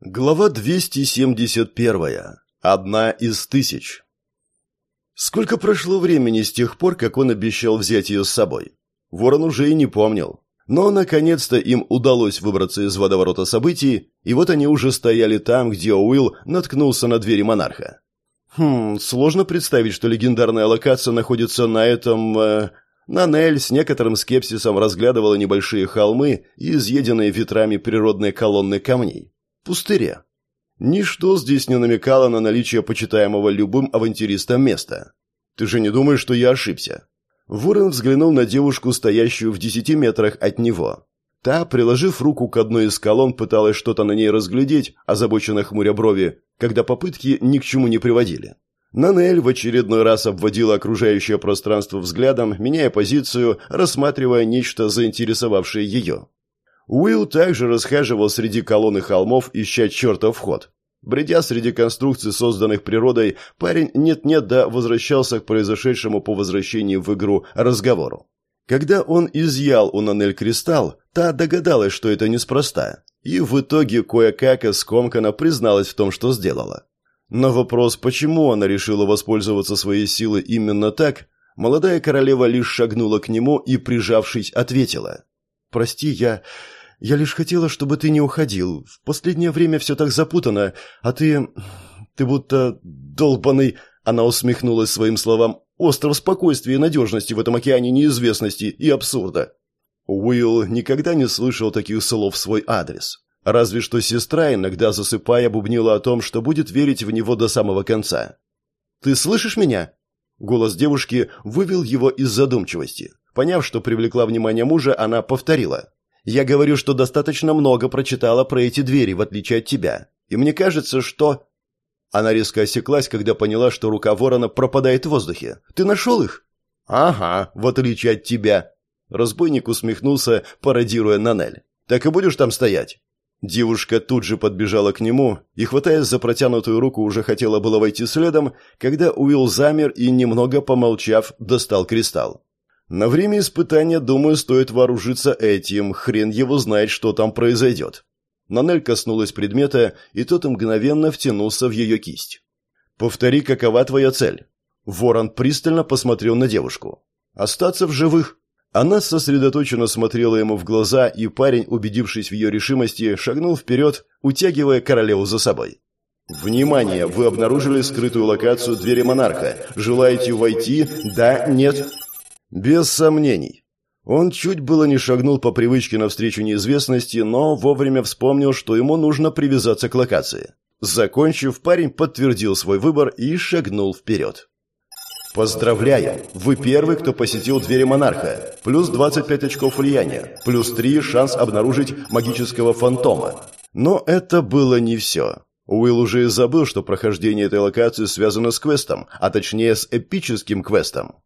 Глава 271. Одна из тысяч. Сколько прошло времени с тех пор, как он обещал взять ее с собой? Ворон уже и не помнил. Но, наконец-то, им удалось выбраться из водоворота событий, и вот они уже стояли там, где Уилл наткнулся на двери монарха. Хм, сложно представить, что легендарная локация находится на этом... Э, Нанель с некоторым скепсисом разглядывала небольшие холмы изъеденные ветрами природные колонны камней пустыре. Ничто здесь не намекало на наличие почитаемого любым авантюристом места. Ты же не думаешь, что я ошибся?» Ворон взглянул на девушку, стоящую в десяти метрах от него. Та, приложив руку к одной из колонн, пыталась что-то на ней разглядеть, озабоченно хмуря брови, когда попытки ни к чему не приводили. Нанель в очередной раз обводила окружающее пространство взглядом, меняя позицию, рассматривая нечто, заинтересовавшее ее. Уилл также расхаживал среди колонн и холмов, ища чертов вход. Бредя среди конструкций, созданных природой, парень нет-нет да возвращался к произошедшему по возвращении в игру разговору. Когда он изъял у Нанель кристалл, та догадалась, что это неспроста, и в итоге кое-как скомканно призналась в том, что сделала. На вопрос, почему она решила воспользоваться своей силой именно так, молодая королева лишь шагнула к нему и, прижавшись, ответила. «Прости, я... Я лишь хотела, чтобы ты не уходил. В последнее время все так запутано, а ты... Ты будто долбанный...» Она усмехнулась своим словам. «Остров спокойствия и надежности в этом океане неизвестности и абсурда». Уилл никогда не слышал таких слов в свой адрес. Разве что сестра, иногда засыпая, бубнила о том, что будет верить в него до самого конца. «Ты слышишь меня?» Голос девушки вывел его из задумчивости. Поняв, что привлекла внимание мужа, она повторила. Я говорю, что достаточно много прочитала про эти двери, в отличие от тебя. И мне кажется, что...» Она резко осеклась, когда поняла, что рука ворона пропадает в воздухе. «Ты нашел их?» «Ага, в отличие от тебя». Разбойник усмехнулся, пародируя Нанель. «Так и будешь там стоять?» Девушка тут же подбежала к нему и, хватаясь за протянутую руку, уже хотела было войти следом, когда Уилл замер и, немного помолчав, достал кристалл. На время испытания, думаю, стоит вооружиться этим. Хрен его знает, что там произойдет. Нанель коснулась предмета, и тот мгновенно втянулся в ее кисть. «Повтори, какова твоя цель?» Ворон пристально посмотрел на девушку. «Остаться в живых». Она сосредоточенно смотрела ему в глаза, и парень, убедившись в ее решимости, шагнул вперед, утягивая королеву за собой. «Внимание! Вы обнаружили скрытую локацию двери монарха. Желаете войти? Да? Нет?» Без сомнений. Он чуть было не шагнул по привычке навстречу неизвестности, но вовремя вспомнил, что ему нужно привязаться к локации. Закончив, парень подтвердил свой выбор и шагнул вперед. Поздравляю! Вы первый, кто посетил двери монарха. Плюс 25 очков влияния. Плюс 3 шанс обнаружить магического фантома. Но это было не все. Уилл уже и забыл, что прохождение этой локации связано с квестом, а точнее с эпическим квестом.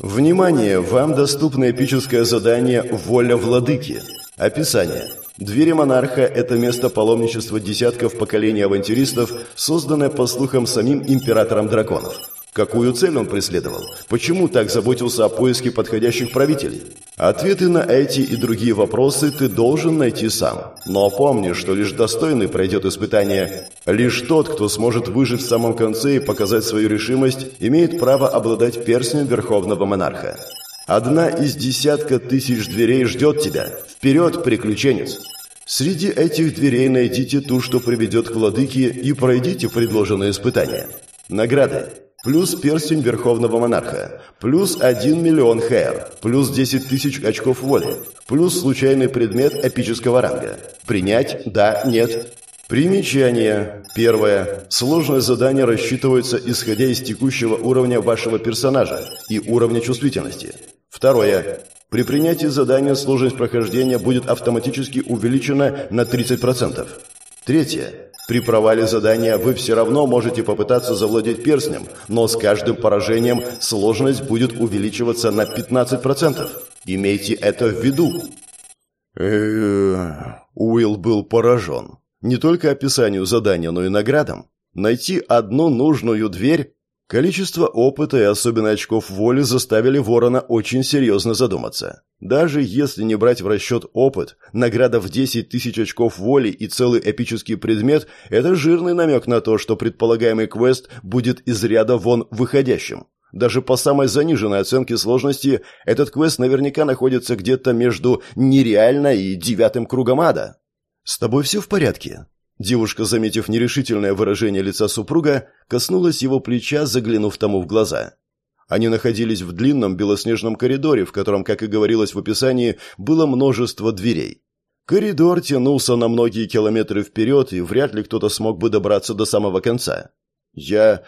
Внимание! Вам доступно эпическое задание «Воля владыки». Описание. Двери монарха – это место паломничества десятков поколений авантюристов, созданное, по слухам, самим императором драконов. Какую цель он преследовал? Почему так заботился о поиске подходящих правителей? Ответы на эти и другие вопросы ты должен найти сам. Но помни, что лишь достойный пройдет испытание. Лишь тот, кто сможет выжить в самом конце и показать свою решимость, имеет право обладать перстнем Верховного Монарха. Одна из десятка тысяч дверей ждет тебя. Вперед, приключенец! Среди этих дверей найдите ту, что приведет к владыке, и пройдите предложенное испытание. Награды плюс перстень Верховного Монарха, плюс 1 миллион хэр, плюс 10 тысяч очков воли, плюс случайный предмет эпического ранга. Принять? Да? Нет? Примечание. Первое. Сложное задание рассчитывается исходя из текущего уровня вашего персонажа и уровня чувствительности. Второе. При принятии задания сложность прохождения будет автоматически увеличена на 30%. Третье. При провале задания вы все равно можете попытаться завладеть перстнем, но с каждым поражением сложность будет увеличиваться на 15%. Имейте это в виду. Уилл был поражен. Не только описанию задания, но и наградам. Найти одну нужную дверь Количество опыта и особенно очков воли заставили Ворона очень серьезно задуматься. Даже если не брать в расчет опыт, награда в 10 тысяч очков воли и целый эпический предмет – это жирный намек на то, что предполагаемый квест будет из ряда вон выходящим. Даже по самой заниженной оценке сложности этот квест наверняка находится где-то между нереально и девятым кругом ада. «С тобой все в порядке?» Девушка, заметив нерешительное выражение лица супруга, коснулась его плеча, заглянув тому в глаза. Они находились в длинном белоснежном коридоре, в котором, как и говорилось в описании, было множество дверей. Коридор тянулся на многие километры вперед, и вряд ли кто-то смог бы добраться до самого конца. «Я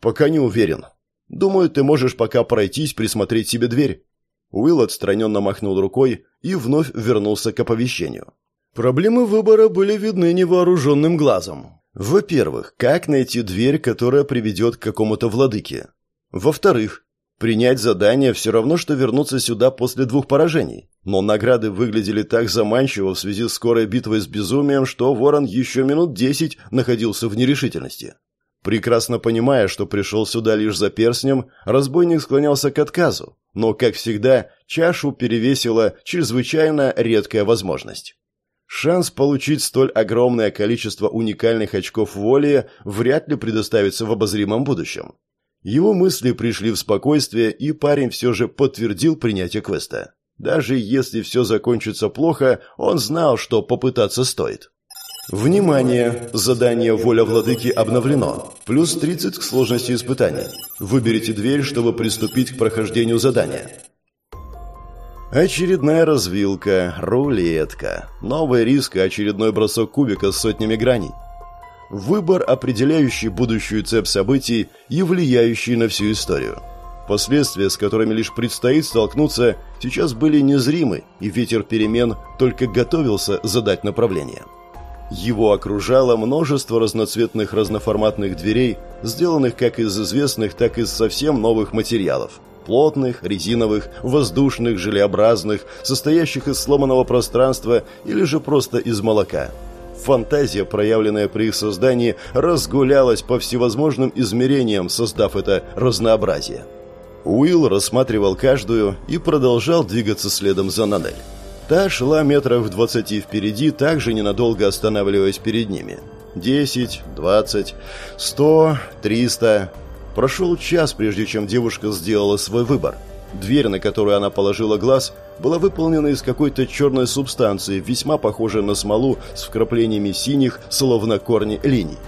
пока не уверен. Думаю, ты можешь пока пройтись, присмотреть себе дверь». Уилл отстраненно махнул рукой и вновь вернулся к оповещению. Проблемы выбора были видны невооруженным глазом. Во-первых, как найти дверь, которая приведет к какому-то владыке? Во-вторых, принять задание все равно, что вернуться сюда после двух поражений. Но награды выглядели так заманчиво в связи с скорой битвой с безумием, что Ворон еще минут десять находился в нерешительности. Прекрасно понимая, что пришел сюда лишь за перстнем, разбойник склонялся к отказу, но, как всегда, чашу перевесила чрезвычайно редкая возможность. Шанс получить столь огромное количество уникальных очков воли вряд ли предоставится в обозримом будущем. Его мысли пришли в спокойствие, и парень все же подтвердил принятие квеста. Даже если все закончится плохо, он знал, что попытаться стоит. Внимание! Задание «Воля владыки» обновлено. Плюс 30 к сложности испытания. Выберите дверь, чтобы приступить к прохождению задания. Очередная развилка, рулетка, новый риск и очередной бросок кубика с сотнями граней. Выбор, определяющий будущую цепь событий и влияющий на всю историю. Последствия, с которыми лишь предстоит столкнуться, сейчас были незримы, и ветер перемен только готовился задать направление. Его окружало множество разноцветных разноформатных дверей, сделанных как из известных, так и из совсем новых материалов – плотных, резиновых, воздушных, желеобразных, состоящих из сломанного пространства или же просто из молока. Фантазия, проявленная при их создании, разгулялась по всевозможным измерениям, создав это разнообразие. Уилл рассматривал каждую и продолжал двигаться следом за Нанель. Та шла метров в двадцати впереди, также ненадолго останавливаясь перед ними. Десять, двадцать, сто, триста... Прошел час, прежде чем девушка сделала свой выбор. Дверь, на которую она положила глаз, была выполнена из какой-то черной субстанции, весьма похожей на смолу с вкраплениями синих, словно корни линий.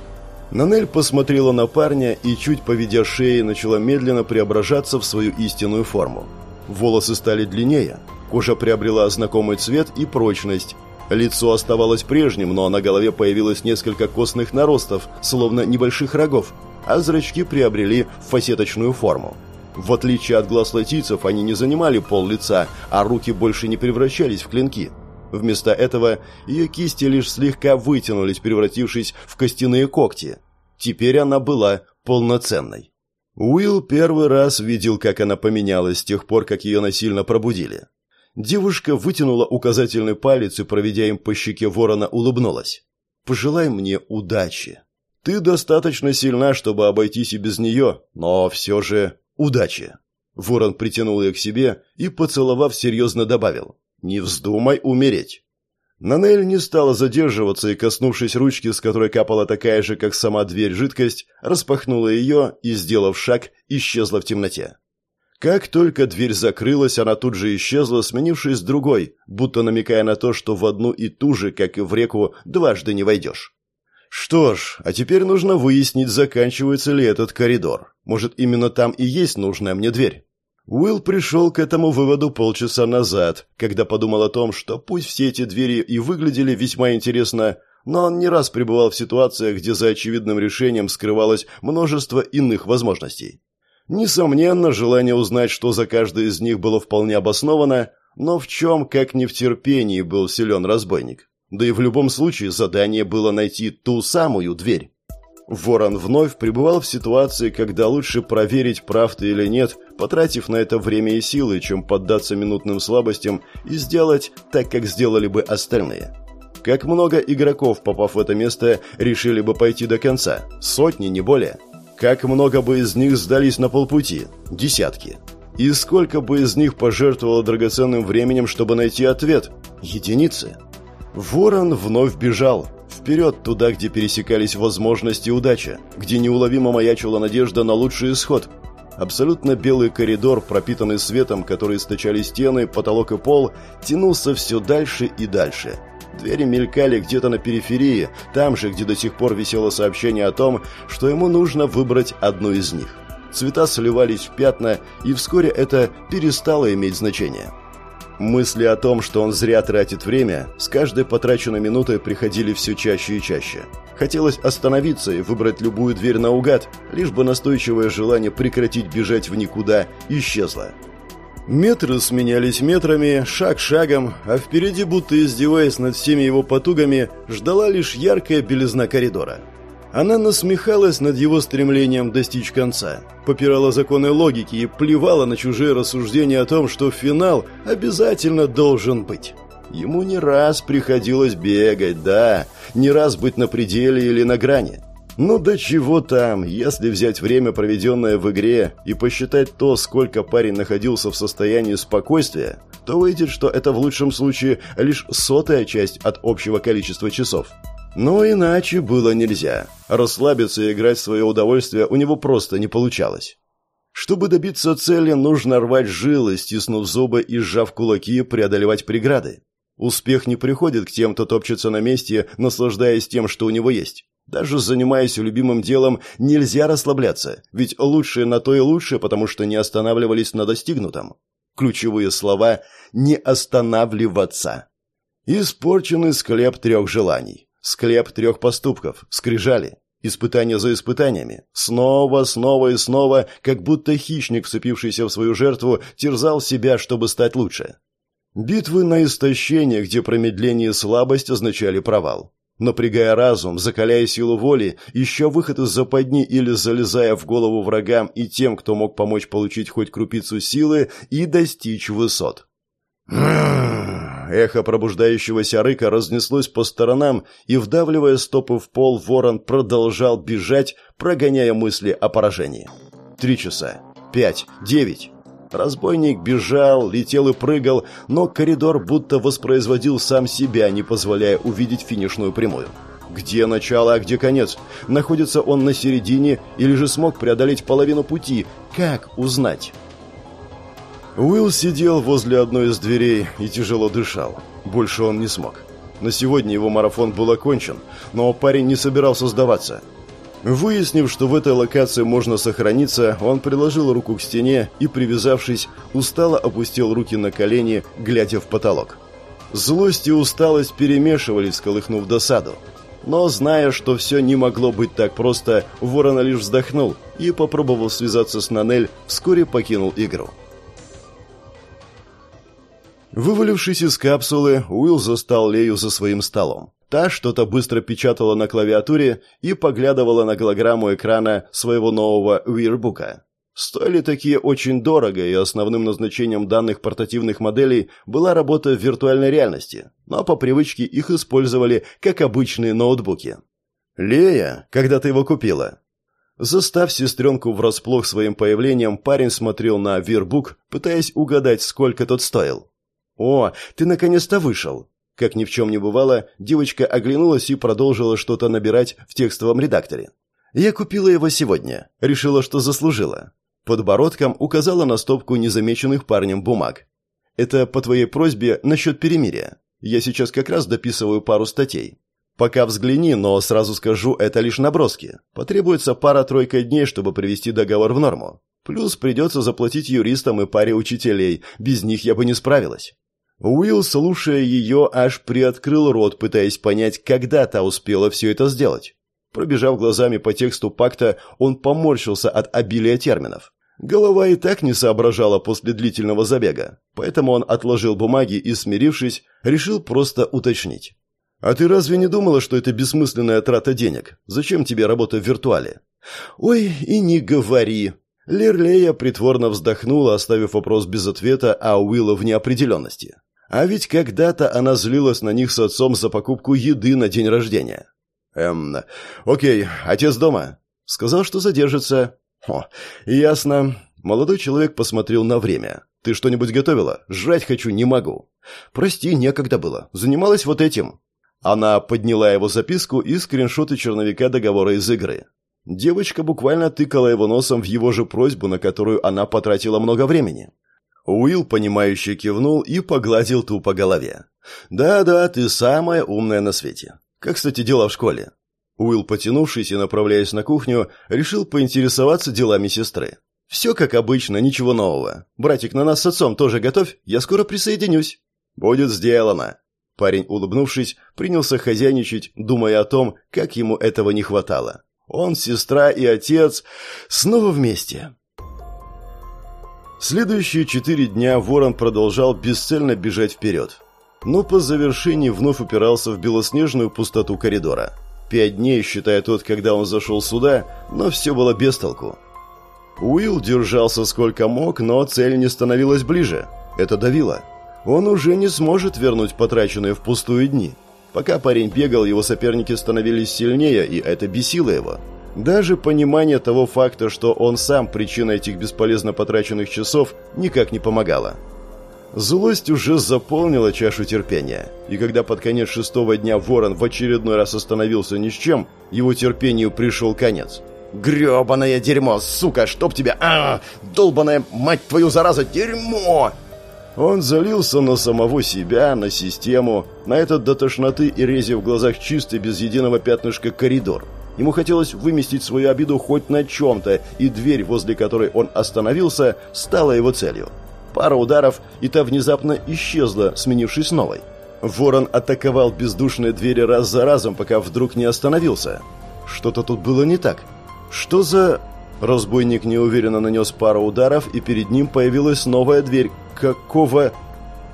Нанель посмотрела на парня и, чуть поведя шеей, начала медленно преображаться в свою истинную форму. Волосы стали длиннее, кожа приобрела знакомый цвет и прочность. Лицо оставалось прежним, но на голове появилось несколько костных наростов, словно небольших рогов, а зрачки приобрели фасеточную форму. В отличие от глаз латийцев, они не занимали пол лица, а руки больше не превращались в клинки. Вместо этого ее кисти лишь слегка вытянулись, превратившись в костяные когти. Теперь она была полноценной. Уилл первый раз видел, как она поменялась с тех пор, как ее насильно пробудили. Девушка вытянула указательный палец и, проведя им по щеке ворона, улыбнулась. «Пожелай мне удачи». Ты достаточно сильна, чтобы обойтись и без нее, но все же удачи». Ворон притянул ее к себе и, поцеловав, серьезно добавил. «Не вздумай умереть». Нанель не стала задерживаться и, коснувшись ручки, с которой капала такая же, как сама дверь, жидкость, распахнула ее и, сделав шаг, исчезла в темноте. Как только дверь закрылась, она тут же исчезла, сменившись другой, будто намекая на то, что в одну и ту же, как и в реку, дважды не войдешь. Что ж, а теперь нужно выяснить, заканчивается ли этот коридор. Может, именно там и есть нужная мне дверь. Уилл пришел к этому выводу полчаса назад, когда подумал о том, что пусть все эти двери и выглядели весьма интересно, но он не раз пребывал в ситуациях, где за очевидным решением скрывалось множество иных возможностей. Несомненно, желание узнать, что за каждой из них было вполне обосновано, но в чем, как не в терпении, был силен разбойник. Да и в любом случае задание было найти ту самую дверь. Ворон вновь пребывал в ситуации, когда лучше проверить, прав ты или нет, потратив на это время и силы, чем поддаться минутным слабостям и сделать так, как сделали бы остальные. Как много игроков, попав в это место, решили бы пойти до конца? Сотни, не более. Как много бы из них сдались на полпути? Десятки. И сколько бы из них пожертвовало драгоценным временем, чтобы найти ответ? Единицы. Ворон вновь бежал. Вперед туда, где пересекались возможности и удача, где неуловимо маячила надежда на лучший исход. Абсолютно белый коридор, пропитанный светом, который источали стены, потолок и пол, тянулся все дальше и дальше. Двери мелькали где-то на периферии, там же, где до сих пор висело сообщение о том, что ему нужно выбрать одну из них. Цвета сливались в пятна, и вскоре это перестало иметь значение. Мысли о том, что он зря тратит время, с каждой потраченной минутой приходили все чаще и чаще. Хотелось остановиться и выбрать любую дверь наугад, лишь бы настойчивое желание прекратить бежать в никуда исчезло. Метры сменялись метрами, шаг шагом, а впереди, будто издеваясь над всеми его потугами, ждала лишь яркая белизна коридора. Она насмехалась над его стремлением достичь конца, попирала законы логики и плевала на чужие рассуждения о том, что финал обязательно должен быть. Ему не раз приходилось бегать, да, не раз быть на пределе или на грани. Ну до чего там, если взять время, проведенное в игре, и посчитать то, сколько парень находился в состоянии спокойствия, то выйдет, что это в лучшем случае лишь сотая часть от общего количества часов. Но иначе было нельзя. Расслабиться и играть в свое удовольствие у него просто не получалось. Чтобы добиться цели, нужно рвать жилы, стиснув зубы и сжав кулаки, преодолевать преграды. Успех не приходит к тем, кто топчется на месте, наслаждаясь тем, что у него есть. Даже занимаясь любимым делом, нельзя расслабляться, ведь лучшие на то и лучше, потому что не останавливались на достигнутом. Ключевые слова «не останавливаться». Испорченный склеп трех желаний. Склеп трех поступков. Скрижали. Испытания за испытаниями. Снова, снова и снова, как будто хищник, вцепившийся в свою жертву, терзал себя, чтобы стать лучше. Битвы на истощение, где промедление и слабость означали провал напрягая разум, закаляя силу воли, ища выход из западни или залезая в голову врагам и тем, кто мог помочь получить хоть крупицу силы и достичь высот. Эхо пробуждающегося рыка разнеслось по сторонам, и, вдавливая стопы в пол, ворон продолжал бежать, прогоняя мысли о поражении. Три часа. Пять. Девять. Разбойник бежал, летел и прыгал, но коридор будто воспроизводил сам себя, не позволяя увидеть финишную прямую. Где начало, а где конец? Находится он на середине или же смог преодолеть половину пути? Как узнать? Уилл сидел возле одной из дверей и тяжело дышал. Больше он не смог. На сегодня его марафон был окончен, но парень не собирался сдаваться – Выяснив, что в этой локации можно сохраниться, он приложил руку к стене и, привязавшись, устало опустил руки на колени, глядя в потолок. Злость и усталость перемешивались, колыхнув досаду. Но, зная, что все не могло быть так просто, Ворона лишь вздохнул и, попробовал связаться с Нанель, вскоре покинул игру. Вывалившись из капсулы, Уилл застал Лею за своим столом. Та что-то быстро печатала на клавиатуре и поглядывала на голограмму экрана своего нового вирбука. Стоили такие очень дорого, и основным назначением данных портативных моделей была работа в виртуальной реальности, но по привычке их использовали как обычные ноутбуки. «Лея, когда ты его купила?» Застав сестренку врасплох своим появлением, парень смотрел на вирбук, пытаясь угадать, сколько тот стоил. «О, ты наконец-то вышел!» Как ни в чем не бывало, девочка оглянулась и продолжила что-то набирать в текстовом редакторе. «Я купила его сегодня. Решила, что заслужила». Подбородком указала на стопку незамеченных парнем бумаг. «Это по твоей просьбе насчет перемирия. Я сейчас как раз дописываю пару статей. Пока взгляни, но сразу скажу, это лишь наброски. Потребуется пара-тройка дней, чтобы привести договор в норму. Плюс придется заплатить юристам и паре учителей. Без них я бы не справилась». Уилл, слушая ее, аж приоткрыл рот, пытаясь понять, когда та успела все это сделать. Пробежав глазами по тексту пакта, он поморщился от обилия терминов. Голова и так не соображала после длительного забега, поэтому он отложил бумаги и, смирившись, решил просто уточнить. «А ты разве не думала, что это бессмысленная трата денег? Зачем тебе работа в виртуале?» «Ой, и не говори!» Лерлея притворно вздохнула, оставив вопрос без ответа, а Уилла в неопределенности. А ведь когда-то она злилась на них с отцом за покупку еды на день рождения. Эм, окей, отец дома? Сказал, что задержится. О, ясно. Молодой человек посмотрел на время. Ты что-нибудь готовила? Жрать хочу, не могу. Прости, некогда было. Занималась вот этим. Она подняла его записку и скриншоты черновика договора из игры. Девочка буквально тыкала его носом в его же просьбу, на которую она потратила много времени. Уилл, понимающе кивнул и погладил ту по голове. «Да-да, ты самая умная на свете. Как, кстати, дела в школе?» Уилл, потянувшись и направляясь на кухню, решил поинтересоваться делами сестры. «Все как обычно, ничего нового. Братик, на нас с отцом тоже готовь, я скоро присоединюсь». «Будет сделано». Парень, улыбнувшись, принялся хозяйничать, думая о том, как ему этого не хватало. Он, сестра и отец снова вместе. Следующие четыре дня Ворон продолжал бесцельно бежать вперед. Но по завершении вновь упирался в белоснежную пустоту коридора. Пять дней, считая тот, когда он зашел сюда, но все было без толку. Уилл держался сколько мог, но цель не становилась ближе. Это давило. Он уже не сможет вернуть потраченные впустую дни. Пока парень бегал, его соперники становились сильнее, и это бесило его. Даже понимание того факта, что он сам причина этих бесполезно потраченных часов, никак не помогало. Злость уже заполнила чашу терпения, и когда под конец шестого дня Ворон в очередной раз остановился ни с чем, его терпению пришел конец. «Гребаное дерьмо, сука, чтоб тебя... А, долбаная, мать твою, зараза, дерьмо!» Он залился на самого себя, на систему, на этот до тошноты и рези в глазах чистый, без единого пятнышка коридор. Ему хотелось выместить свою обиду хоть на чем-то, и дверь, возле которой он остановился, стала его целью. Пара ударов, и та внезапно исчезла, сменившись новой. Ворон атаковал бездушные двери раз за разом, пока вдруг не остановился. Что-то тут было не так. Что за... Разбойник неуверенно нанес пару ударов, и перед ним появилась новая дверь. Какого...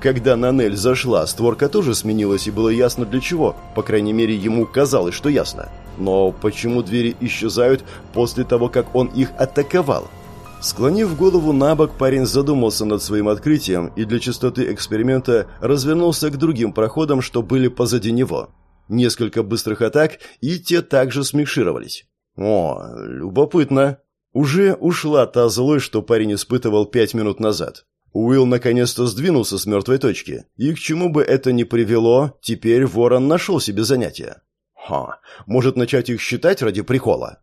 Когда Нанель зашла, створка тоже сменилась, и было ясно для чего. По крайней мере, ему казалось, что ясно. Но почему двери исчезают после того, как он их атаковал? Склонив голову на бок, парень задумался над своим открытием и для чистоты эксперимента развернулся к другим проходам, что были позади него. Несколько быстрых атак, и те также смешировались. О, любопытно. Уже ушла та злость, что парень испытывал пять минут назад. Уилл наконец-то сдвинулся с мертвой точки, и к чему бы это ни привело, теперь Ворон нашел себе занятие. Ха, может начать их считать ради прикола?